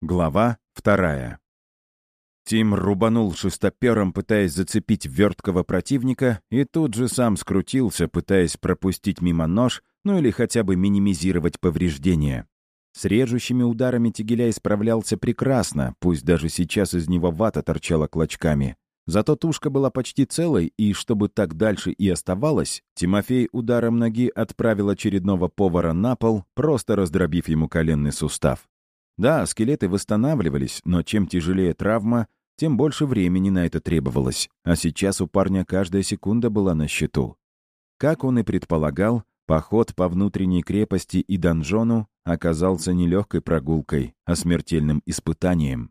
Глава вторая. Тим рубанул шестопером, пытаясь зацепить верткого противника, и тут же сам скрутился, пытаясь пропустить мимо нож, ну или хотя бы минимизировать повреждения. С режущими ударами Тигеляй справлялся прекрасно, пусть даже сейчас из него вата торчала клочками. Зато тушка была почти целой, и чтобы так дальше и оставалось, Тимофей ударом ноги отправил очередного повара на пол, просто раздробив ему коленный сустав. Да, скелеты восстанавливались, но чем тяжелее травма, тем больше времени на это требовалось, а сейчас у парня каждая секунда была на счету. Как он и предполагал, поход по внутренней крепости и донжону оказался не легкой прогулкой, а смертельным испытанием.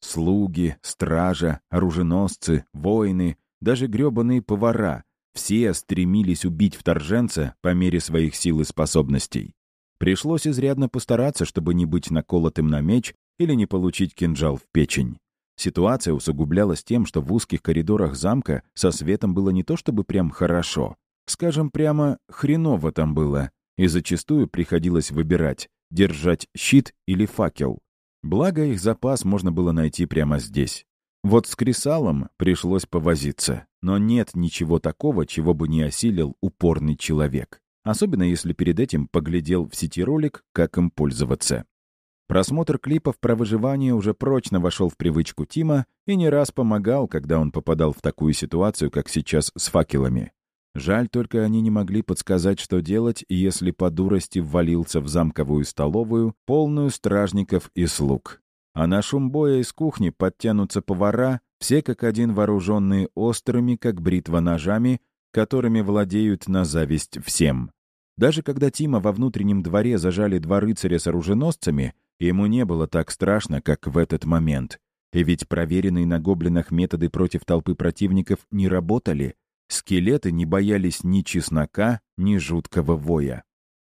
Слуги, стража, оруженосцы, воины, даже грёбаные повара — все стремились убить вторженца по мере своих сил и способностей. Пришлось изрядно постараться, чтобы не быть наколотым на меч или не получить кинжал в печень. Ситуация усугублялась тем, что в узких коридорах замка со светом было не то чтобы прям хорошо. Скажем прямо, хреново там было, и зачастую приходилось выбирать, держать щит или факел. Благо, их запас можно было найти прямо здесь. Вот с кресалом пришлось повозиться, но нет ничего такого, чего бы не осилил упорный человек особенно если перед этим поглядел в сети ролик, как им пользоваться. Просмотр клипов про выживание уже прочно вошел в привычку Тима и не раз помогал, когда он попадал в такую ситуацию, как сейчас с факелами. Жаль, только они не могли подсказать, что делать, если по дурости ввалился в замковую столовую, полную стражников и слуг. А на шум боя из кухни подтянутся повара, все как один вооруженные острыми, как бритва ножами, которыми владеют на зависть всем. Даже когда Тима во внутреннем дворе зажали два рыцаря с оруженосцами, ему не было так страшно, как в этот момент. И ведь проверенные на гоблинах методы против толпы противников не работали. Скелеты не боялись ни чеснока, ни жуткого воя.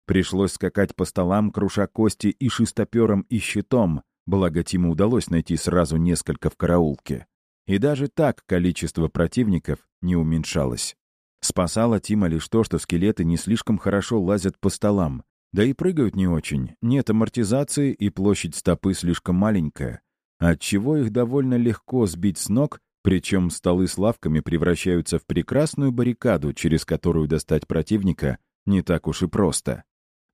Пришлось скакать по столам, круша кости и шистопером, и щитом, благо Тиму удалось найти сразу несколько в караулке. И даже так количество противников не уменьшалось. Спасало Тима лишь то, что скелеты не слишком хорошо лазят по столам. Да и прыгают не очень. Нет амортизации, и площадь стопы слишком маленькая. Отчего их довольно легко сбить с ног, причем столы с лавками превращаются в прекрасную баррикаду, через которую достать противника не так уж и просто.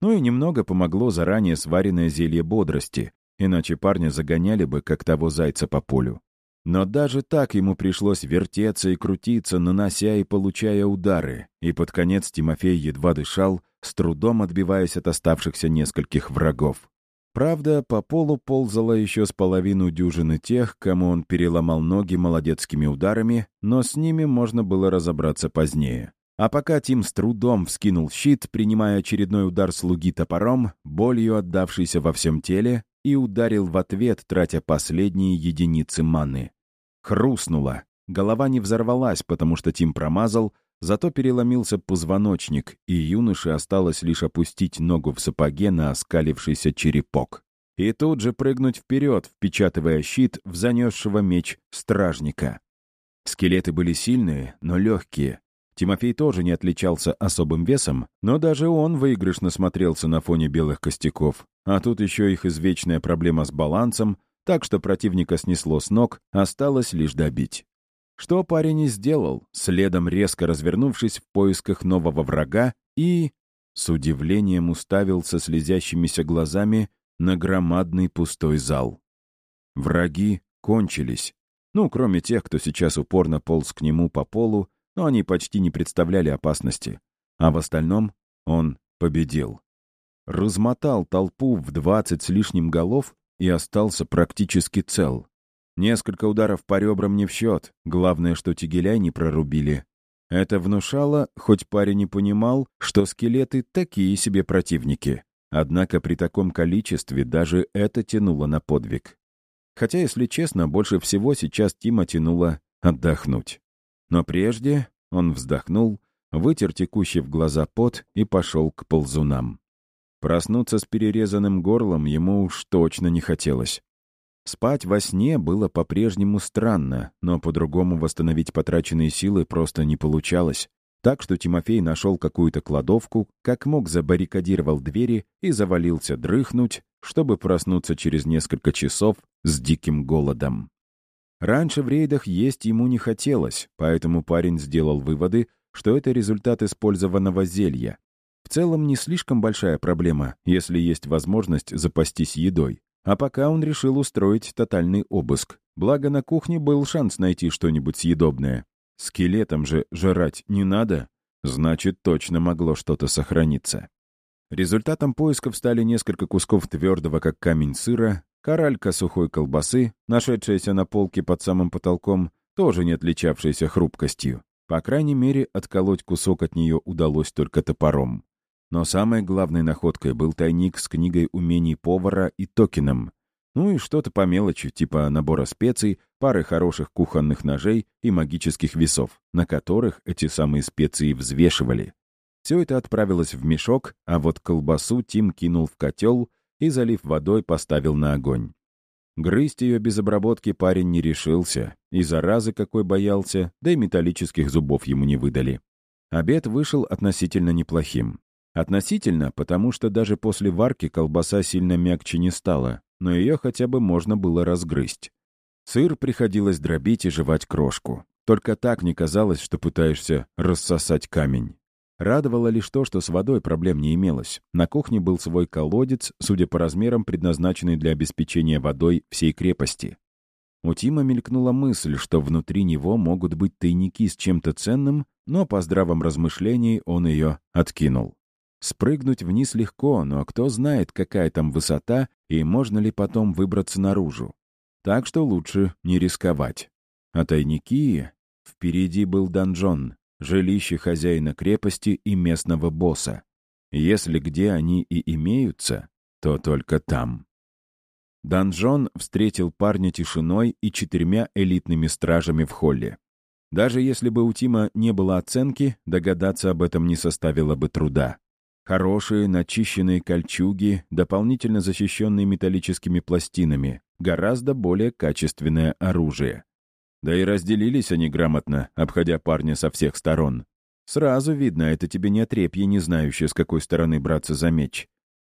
Ну и немного помогло заранее сваренное зелье бодрости, иначе парня загоняли бы, как того зайца по полю. Но даже так ему пришлось вертеться и крутиться, нанося и получая удары, и под конец Тимофей едва дышал, с трудом отбиваясь от оставшихся нескольких врагов. Правда, по полу ползало еще с половину дюжины тех, кому он переломал ноги молодецкими ударами, но с ними можно было разобраться позднее. А пока Тим с трудом вскинул щит, принимая очередной удар слуги топором, болью отдавшийся во всем теле, и ударил в ответ, тратя последние единицы маны. Хрустнуло. Голова не взорвалась, потому что Тим промазал, зато переломился позвоночник, и юноше осталось лишь опустить ногу в сапоге на оскалившийся черепок. И тут же прыгнуть вперед, впечатывая щит в занесшего меч стражника. Скелеты были сильные, но легкие. Тимофей тоже не отличался особым весом, но даже он выигрышно смотрелся на фоне белых костяков. А тут еще их извечная проблема с балансом, так что противника снесло с ног, осталось лишь добить. Что парень и сделал, следом резко развернувшись в поисках нового врага и... С удивлением уставился слезящимися глазами на громадный пустой зал. Враги кончились. Ну, кроме тех, кто сейчас упорно полз к нему по полу, но они почти не представляли опасности. А в остальном он победил. Размотал толпу в двадцать с лишним голов и остался практически цел. Несколько ударов по ребрам не в счет, главное, что тигеляй не прорубили. Это внушало, хоть парень не понимал, что скелеты такие себе противники. Однако при таком количестве даже это тянуло на подвиг. Хотя, если честно, больше всего сейчас Тима тянуло отдохнуть. Но прежде он вздохнул, вытер текущий в глаза пот и пошел к ползунам. Проснуться с перерезанным горлом ему уж точно не хотелось. Спать во сне было по-прежнему странно, но по-другому восстановить потраченные силы просто не получалось. Так что Тимофей нашел какую-то кладовку, как мог забаррикадировал двери и завалился дрыхнуть, чтобы проснуться через несколько часов с диким голодом. Раньше в рейдах есть ему не хотелось, поэтому парень сделал выводы, что это результат использованного зелья. В целом не слишком большая проблема, если есть возможность запастись едой. А пока он решил устроить тотальный обыск. Благо на кухне был шанс найти что-нибудь съедобное. Скелетом же жрать не надо, значит, точно могло что-то сохраниться. Результатом поисков стали несколько кусков твердого, как камень сыра, коралька сухой колбасы, нашедшаяся на полке под самым потолком, тоже не отличавшаяся хрупкостью. По крайней мере, отколоть кусок от нее удалось только топором. Но самой главной находкой был тайник с книгой умений повара и токеном. Ну и что-то по мелочи, типа набора специй, пары хороших кухонных ножей и магических весов, на которых эти самые специи взвешивали. Все это отправилось в мешок, а вот колбасу Тим кинул в котел и, залив водой, поставил на огонь. Грызть ее без обработки парень не решился, и заразы какой боялся, да и металлических зубов ему не выдали. Обед вышел относительно неплохим. Относительно, потому что даже после варки колбаса сильно мягче не стала, но ее хотя бы можно было разгрызть. Сыр приходилось дробить и жевать крошку. Только так не казалось, что пытаешься рассосать камень. Радовало лишь то, что с водой проблем не имелось. На кухне был свой колодец, судя по размерам, предназначенный для обеспечения водой всей крепости. У Тима мелькнула мысль, что внутри него могут быть тайники с чем-то ценным, но по здравом размышлении он ее откинул. Спрыгнуть вниз легко, но кто знает, какая там высота и можно ли потом выбраться наружу. Так что лучше не рисковать. А тайники... Впереди был донжон, жилище хозяина крепости и местного босса. Если где они и имеются, то только там. Донжон встретил парня тишиной и четырьмя элитными стражами в холле. Даже если бы у Тима не было оценки, догадаться об этом не составило бы труда. Хорошие, начищенные кольчуги, дополнительно защищенные металлическими пластинами, гораздо более качественное оружие. Да и разделились они грамотно, обходя парня со всех сторон. Сразу видно, это тебе не отрепье, не знающее, с какой стороны браться за меч.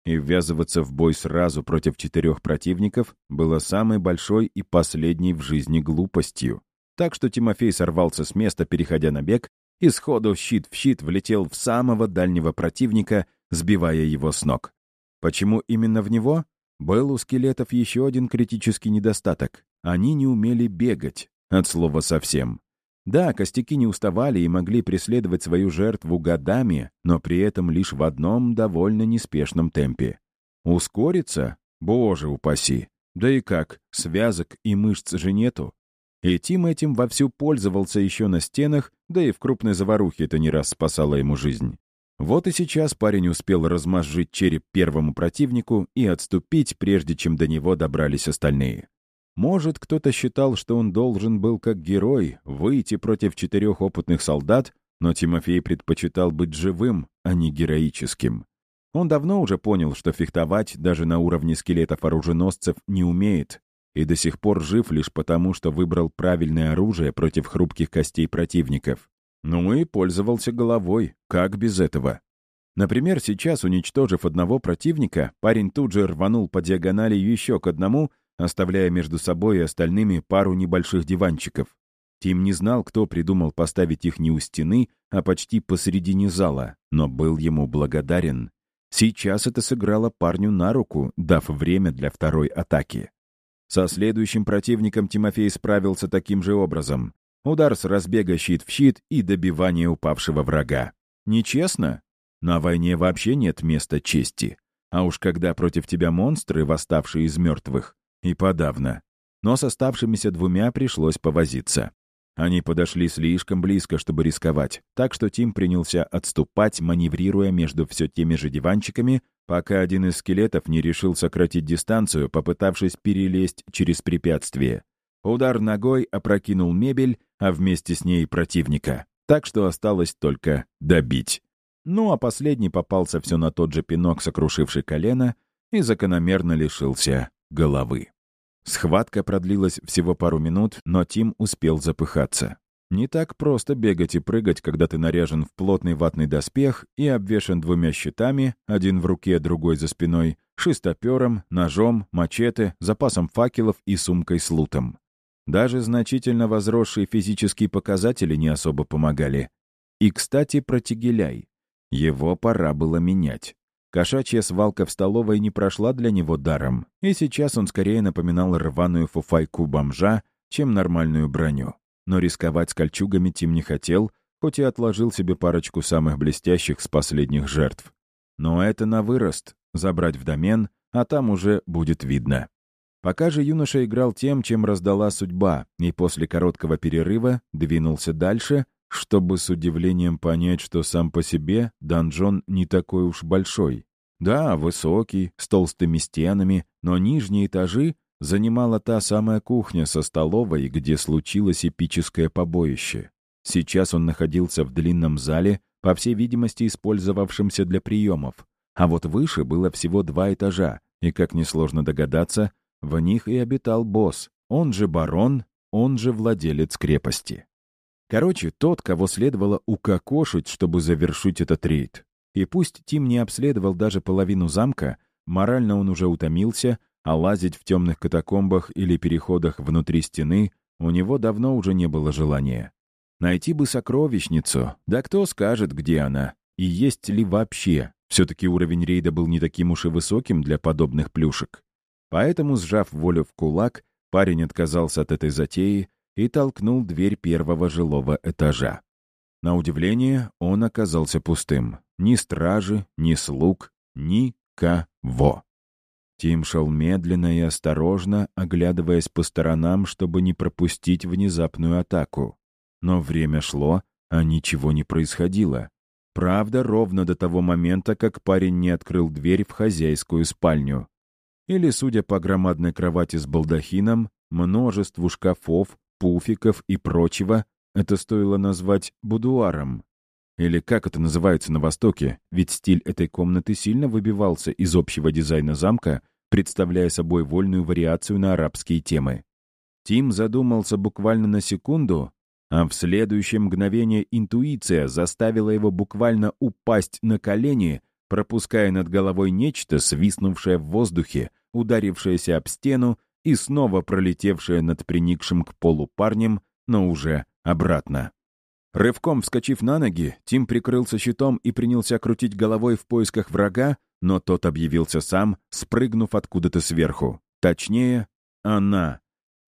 И ввязываться в бой сразу против четырех противников было самой большой и последней в жизни глупостью. Так что Тимофей сорвался с места, переходя на бег, и сходу щит в щит влетел в самого дальнего противника, сбивая его с ног. Почему именно в него? Был у скелетов еще один критический недостаток. Они не умели бегать, от слова совсем. Да, костяки не уставали и могли преследовать свою жертву годами, но при этом лишь в одном довольно неспешном темпе. Ускориться? Боже упаси! Да и как, связок и мышц же нету. И Тим этим вовсю пользовался еще на стенах, да и в крупной заварухе это не раз спасало ему жизнь. Вот и сейчас парень успел размозжить череп первому противнику и отступить, прежде чем до него добрались остальные. Может, кто-то считал, что он должен был как герой выйти против четырех опытных солдат, но Тимофей предпочитал быть живым, а не героическим. Он давно уже понял, что фехтовать даже на уровне скелетов-оруженосцев не умеет, и до сих пор жив лишь потому, что выбрал правильное оружие против хрупких костей противников. Ну и пользовался головой, как без этого? Например, сейчас, уничтожив одного противника, парень тут же рванул по диагонали еще к одному, оставляя между собой и остальными пару небольших диванчиков. Тим не знал, кто придумал поставить их не у стены, а почти посередине зала, но был ему благодарен. Сейчас это сыграло парню на руку, дав время для второй атаки. Со следующим противником Тимофей справился таким же образом. Удар с разбега щит в щит и добивание упавшего врага. Нечестно? На войне вообще нет места чести. А уж когда против тебя монстры, восставшие из мертвых, и подавно. Но с оставшимися двумя пришлось повозиться. Они подошли слишком близко, чтобы рисковать, так что Тим принялся отступать, маневрируя между все теми же диванчиками, пока один из скелетов не решил сократить дистанцию, попытавшись перелезть через препятствие. Удар ногой опрокинул мебель, а вместе с ней противника. Так что осталось только добить. Ну а последний попался все на тот же пинок, сокрушивший колено, и закономерно лишился головы. Схватка продлилась всего пару минут, но Тим успел запыхаться. Не так просто бегать и прыгать, когда ты наряжен в плотный ватный доспех и обвешан двумя щитами, один в руке, другой за спиной, шестопером, ножом, мачете, запасом факелов и сумкой с лутом. Даже значительно возросшие физические показатели не особо помогали. И, кстати, про Тигеляй. Его пора было менять. Кошачья свалка в столовой не прошла для него даром, и сейчас он скорее напоминал рваную фуфайку бомжа, чем нормальную броню. Но рисковать с кольчугами Тим не хотел, хоть и отложил себе парочку самых блестящих с последних жертв. Но это на вырост, забрать в домен, а там уже будет видно. Пока же юноша играл тем, чем раздала судьба, и после короткого перерыва двинулся дальше, чтобы с удивлением понять, что сам по себе донжон не такой уж большой. Да, высокий, с толстыми стенами, но нижние этажи занимала та самая кухня со столовой, где случилось эпическое побоище. Сейчас он находился в длинном зале, по всей видимости, использовавшемся для приемов. А вот выше было всего два этажа, и, как несложно догадаться, в них и обитал босс, он же барон, он же владелец крепости. Короче, тот, кого следовало укокошить, чтобы завершить этот рейд. И пусть Тим не обследовал даже половину замка, морально он уже утомился, а лазить в темных катакомбах или переходах внутри стены у него давно уже не было желания. Найти бы сокровищницу, да кто скажет, где она, и есть ли вообще. Все-таки уровень рейда был не таким уж и высоким для подобных плюшек. Поэтому, сжав волю в кулак, парень отказался от этой затеи и толкнул дверь первого жилого этажа. На удивление, он оказался пустым. Ни стражи, ни слуг, никого. Тим шел медленно и осторожно, оглядываясь по сторонам, чтобы не пропустить внезапную атаку. Но время шло, а ничего не происходило. Правда, ровно до того момента, как парень не открыл дверь в хозяйскую спальню. Или, судя по громадной кровати с балдахином, множеству шкафов, пуфиков и прочего, это стоило назвать будуаром. Или как это называется на Востоке, ведь стиль этой комнаты сильно выбивался из общего дизайна замка, представляя собой вольную вариацию на арабские темы. Тим задумался буквально на секунду, а в следующее мгновение интуиция заставила его буквально упасть на колени, пропуская над головой нечто, свистнувшее в воздухе, ударившееся об стену и снова пролетевшее над приникшим к полу парнем, но уже обратно. Рывком вскочив на ноги, Тим прикрылся щитом и принялся крутить головой в поисках врага, но тот объявился сам, спрыгнув откуда-то сверху. Точнее, она.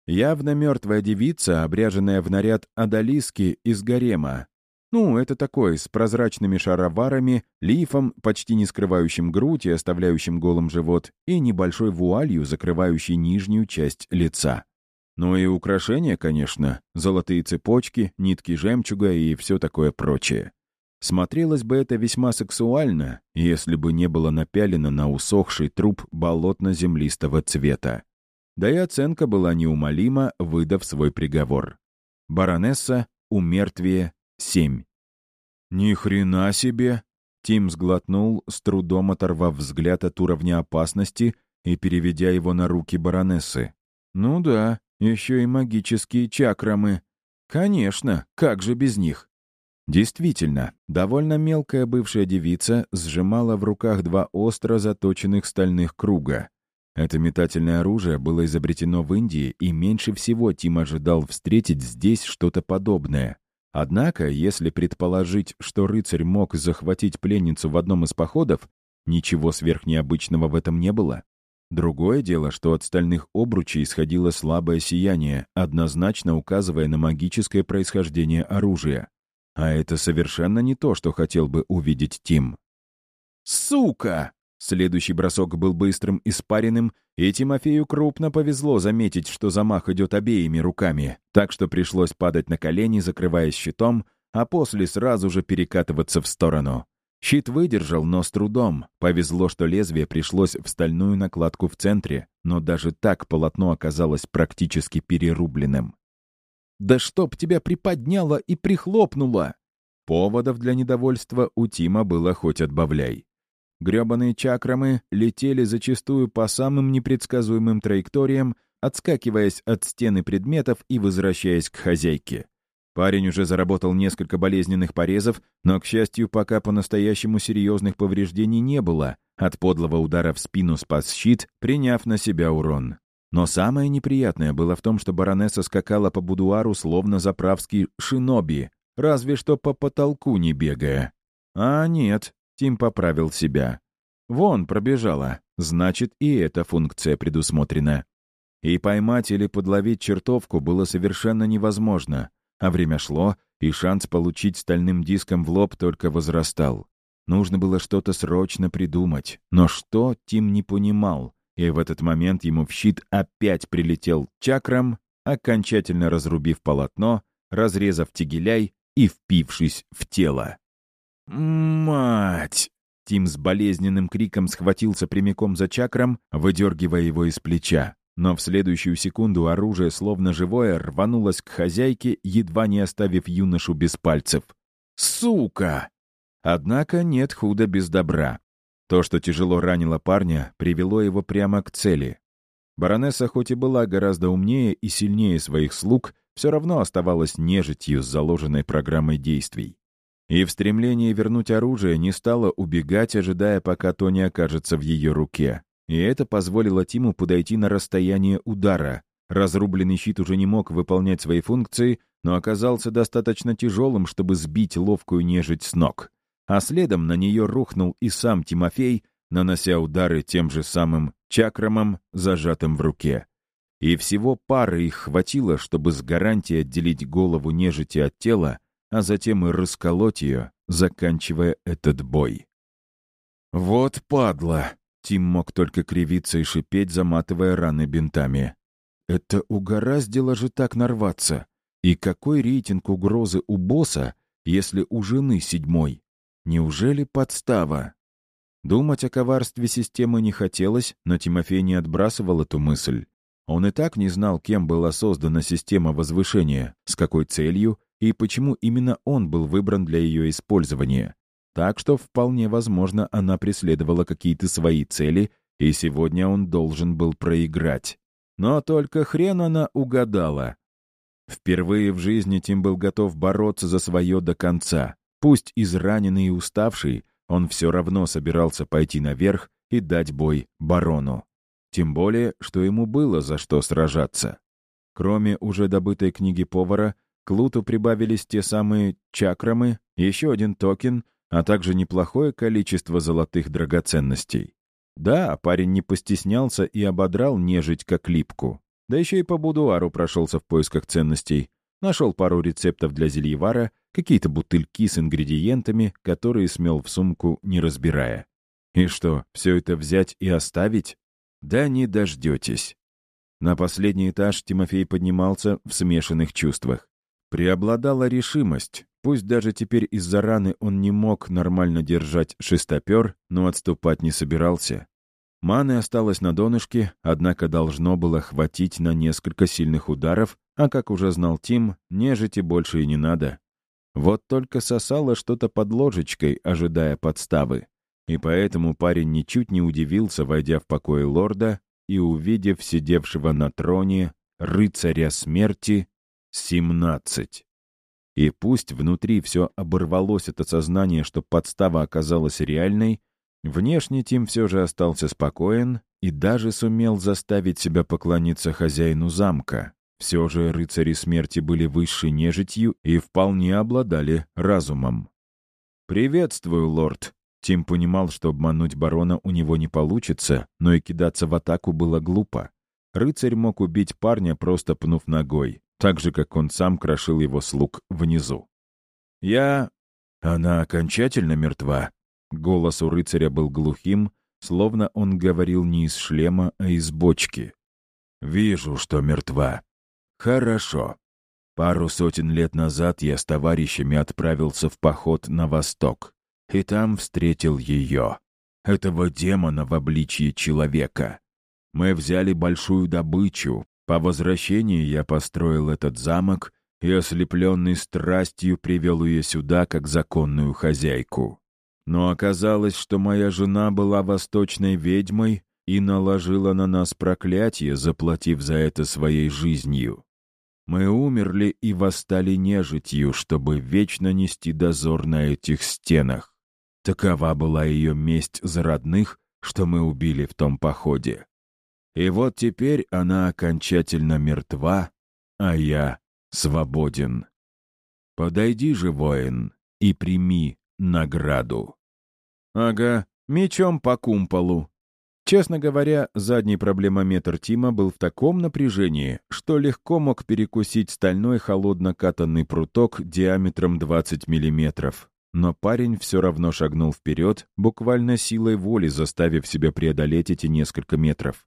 Явно мертвая девица, обряженная в наряд Адалиски из гарема, ну, это такой, с прозрачными шароварами, лифом, почти не скрывающим грудь и оставляющим голым живот, и небольшой вуалью, закрывающей нижнюю часть лица. Ну и украшения, конечно, золотые цепочки, нитки жемчуга и все такое прочее. Смотрелось бы это весьма сексуально, если бы не было напялено на усохший труп болотно-землистого цвета. Да и оценка была неумолима, выдав свой приговор. Баронесса умертвие. 7. «Ни хрена себе!» Тим сглотнул, с трудом оторвав взгляд от уровня опасности и переведя его на руки баронессы. «Ну да, еще и магические чакрамы. Конечно, как же без них?» Действительно, довольно мелкая бывшая девица сжимала в руках два остро заточенных стальных круга. Это метательное оружие было изобретено в Индии, и меньше всего Тим ожидал встретить здесь что-то подобное. Однако, если предположить, что рыцарь мог захватить пленницу в одном из походов, ничего сверхнеобычного в этом не было. Другое дело, что от стальных обручей исходило слабое сияние, однозначно указывая на магическое происхождение оружия. А это совершенно не то, что хотел бы увидеть Тим. «Сука!» Следующий бросок был быстрым и спаренным, и Тимофею крупно повезло заметить, что замах идет обеими руками, так что пришлось падать на колени, закрываясь щитом, а после сразу же перекатываться в сторону. Щит выдержал, но с трудом. Повезло, что лезвие пришлось в стальную накладку в центре, но даже так полотно оказалось практически перерубленным. «Да чтоб тебя приподняло и прихлопнуло!» Поводов для недовольства у Тима было хоть отбавляй. Гребаные чакрамы летели зачастую по самым непредсказуемым траекториям, отскакиваясь от стены предметов и возвращаясь к хозяйке. Парень уже заработал несколько болезненных порезов, но, к счастью, пока по-настоящему серьезных повреждений не было. От подлого удара в спину спас щит, приняв на себя урон. Но самое неприятное было в том, что баронесса скакала по будуару, словно заправский шиноби, разве что по потолку не бегая. А нет, Тим поправил себя. Вон пробежала, значит, и эта функция предусмотрена. И поймать или подловить чертовку было совершенно невозможно, а время шло, и шанс получить стальным диском в лоб только возрастал. Нужно было что-то срочно придумать, но что Тим не понимал, и в этот момент ему в щит опять прилетел чакрам, окончательно разрубив полотно, разрезав тигеляй и впившись в тело. «Мать!» Тим с болезненным криком схватился прямиком за чакрам, выдергивая его из плеча. Но в следующую секунду оружие, словно живое, рванулось к хозяйке, едва не оставив юношу без пальцев. «Сука!» Однако нет худа без добра. То, что тяжело ранило парня, привело его прямо к цели. Баронесса хоть и была гораздо умнее и сильнее своих слуг, все равно оставалась нежитью с заложенной программой действий. И в стремлении вернуть оружие не стала убегать, ожидая, пока то не окажется в ее руке. И это позволило Тиму подойти на расстояние удара. Разрубленный щит уже не мог выполнять свои функции, но оказался достаточно тяжелым, чтобы сбить ловкую нежить с ног. А следом на нее рухнул и сам Тимофей, нанося удары тем же самым чакрамом, зажатым в руке. И всего пары их хватило, чтобы с гарантией отделить голову нежити от тела, а затем и расколоть ее, заканчивая этот бой. «Вот падла!» — Тим мог только кривиться и шипеть, заматывая раны бинтами. «Это угораздило же так нарваться! И какой рейтинг угрозы у босса, если у жены седьмой? Неужели подстава?» Думать о коварстве системы не хотелось, но Тимофей не отбрасывал эту мысль. Он и так не знал, кем была создана система возвышения, с какой целью и почему именно он был выбран для ее использования. Так что вполне возможно, она преследовала какие-то свои цели, и сегодня он должен был проиграть. Но только хрен она угадала. Впервые в жизни Тим был готов бороться за свое до конца. Пусть израненный и уставший, он все равно собирался пойти наверх и дать бой барону. Тем более, что ему было за что сражаться. Кроме уже добытой книги повара, к луту прибавились те самые чакрамы, еще один токен, а также неплохое количество золотых драгоценностей. Да, парень не постеснялся и ободрал нежить как липку. Да еще и по будуару прошелся в поисках ценностей. Нашел пару рецептов для зельевара, какие-то бутыльки с ингредиентами, которые смел в сумку, не разбирая. И что, все это взять и оставить? Да не дождетесь. На последний этаж Тимофей поднимался в смешанных чувствах. Преобладала решимость. Пусть даже теперь из-за раны он не мог нормально держать шестопер, но отступать не собирался. Маны осталось на донышке, однако должно было хватить на несколько сильных ударов, а, как уже знал Тим, нежити больше и не надо. Вот только сосало что-то под ложечкой, ожидая подставы. И поэтому парень ничуть не удивился, войдя в покой лорда и увидев сидевшего на троне рыцаря смерти 17. И пусть внутри все оборвалось от осознания, что подстава оказалась реальной, внешне Тим все же остался спокоен и даже сумел заставить себя поклониться хозяину замка. Все же рыцари смерти были высшей нежитью и вполне обладали разумом. «Приветствую, лорд!» Тим понимал, что обмануть барона у него не получится, но и кидаться в атаку было глупо. Рыцарь мог убить парня, просто пнув ногой, так же, как он сам крошил его слуг внизу. «Я...» «Она окончательно мертва?» Голос у рыцаря был глухим, словно он говорил не из шлема, а из бочки. «Вижу, что мертва. Хорошо. Пару сотен лет назад я с товарищами отправился в поход на восток и там встретил ее, этого демона в обличье человека. Мы взяли большую добычу. По возвращении я построил этот замок и, ослепленный страстью, привел ее сюда как законную хозяйку. Но оказалось, что моя жена была восточной ведьмой и наложила на нас проклятие, заплатив за это своей жизнью. Мы умерли и восстали нежитью, чтобы вечно нести дозор на этих стенах. Такова была ее месть за родных, что мы убили в том походе. И вот теперь она окончательно мертва, а я свободен. Подойди же, воин, и прими награду. Ага, мечом по кумполу. Честно говоря, задний проблемометр Тима был в таком напряжении, что легко мог перекусить стальной холодно-катанный пруток диаметром 20 миллиметров. Но парень все равно шагнул вперед, буквально силой воли заставив себя преодолеть эти несколько метров.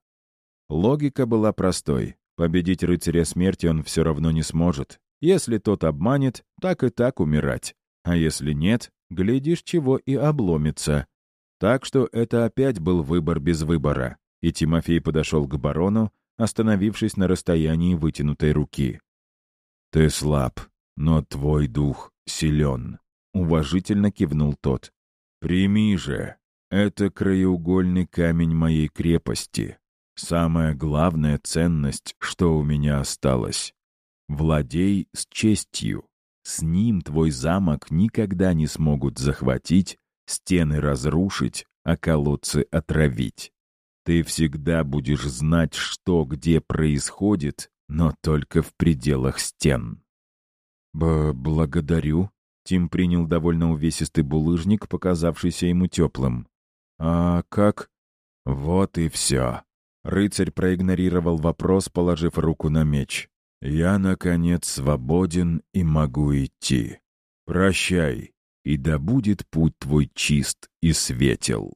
Логика была простой. Победить рыцаря смерти он все равно не сможет. Если тот обманет, так и так умирать. А если нет, глядишь, чего и обломится. Так что это опять был выбор без выбора. И Тимофей подошел к барону, остановившись на расстоянии вытянутой руки. «Ты слаб, но твой дух силен», — уважительно кивнул тот. «Прими же, это краеугольный камень моей крепости. Самая главная ценность, что у меня осталось. Владей с честью. С ним твой замок никогда не смогут захватить, стены разрушить, а колодцы отравить. Ты всегда будешь знать, что где происходит, но только в пределах стен. Б «Благодарю», — Тим принял довольно увесистый булыжник, показавшийся ему теплым. «А как?» «Вот и все», Рыцарь проигнорировал вопрос, положив руку на меч. «Я, наконец, свободен и могу идти. Прощай, и да будет путь твой чист и светел».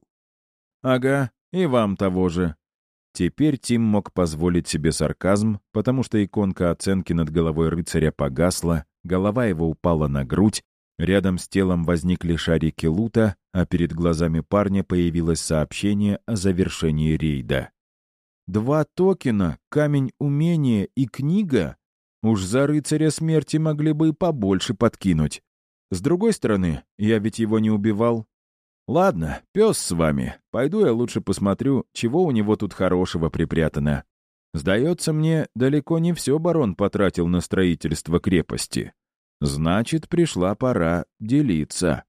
«Ага, и вам того же». Теперь Тим мог позволить себе сарказм, потому что иконка оценки над головой рыцаря погасла, голова его упала на грудь, рядом с телом возникли шарики лута, а перед глазами парня появилось сообщение о завершении рейда. Два токена, камень умения и книга? Уж за рыцаря смерти могли бы и побольше подкинуть. С другой стороны, я ведь его не убивал. Ладно, пес с вами. Пойду я лучше посмотрю, чего у него тут хорошего припрятано. Сдается мне, далеко не все барон потратил на строительство крепости. Значит, пришла пора делиться.